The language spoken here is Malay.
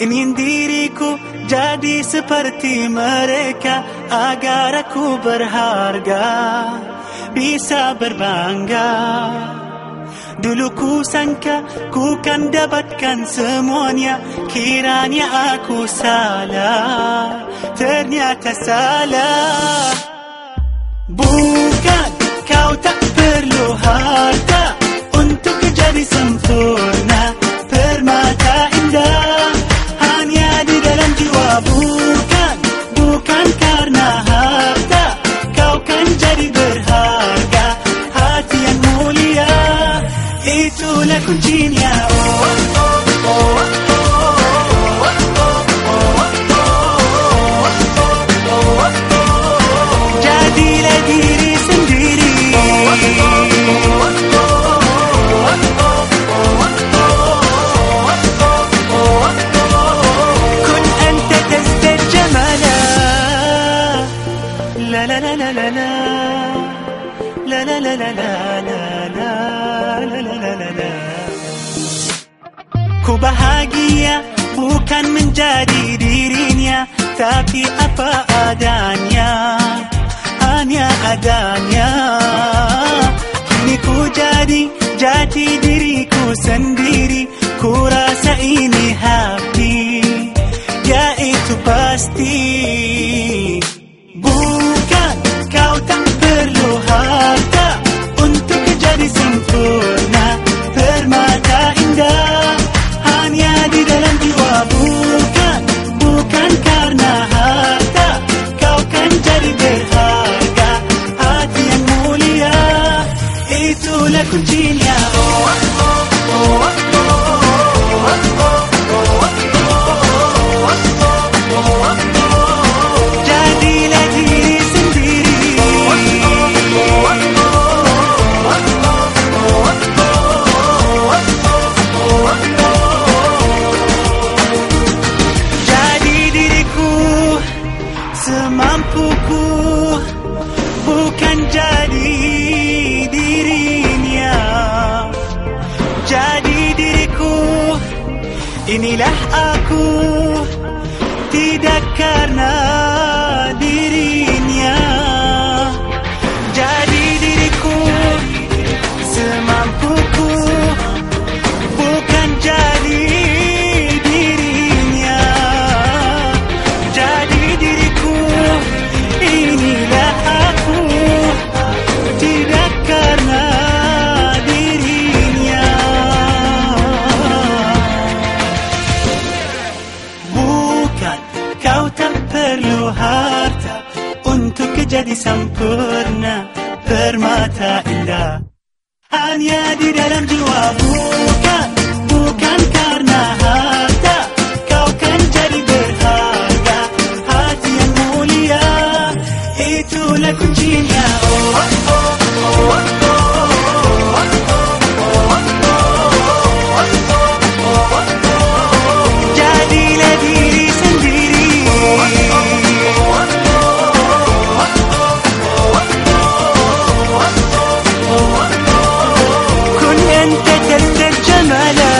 Ingin diriku jadi seperti mereka Agar aku berharga Bisa berbangga. Dulu ku sangka ku kan dapatkan semuanya Kiranya aku salah Ternyata salah. Bukan Oh, oh, oh, oh. Jadilah diri sendiri كن أنت تزداد جمالا لا لا لا لا لا لا لا لا لا لا لا لا لا لا لا لا Bahagia bukan menjadi dirinya Tapi apa adanya. Hanya adanya. Kini ku jadi jati diriku sendiri semampuku Bukan jadi dirinya. Jadi diriku inilah aku. Tidak karena harta Untuk jadi sempurna Permata indah. Hanya di dalam jiwa bukan bukan karena harta. Kau kan jadi berharga hati yang mulia. Itulah kuncinya Hasretle Cemal'e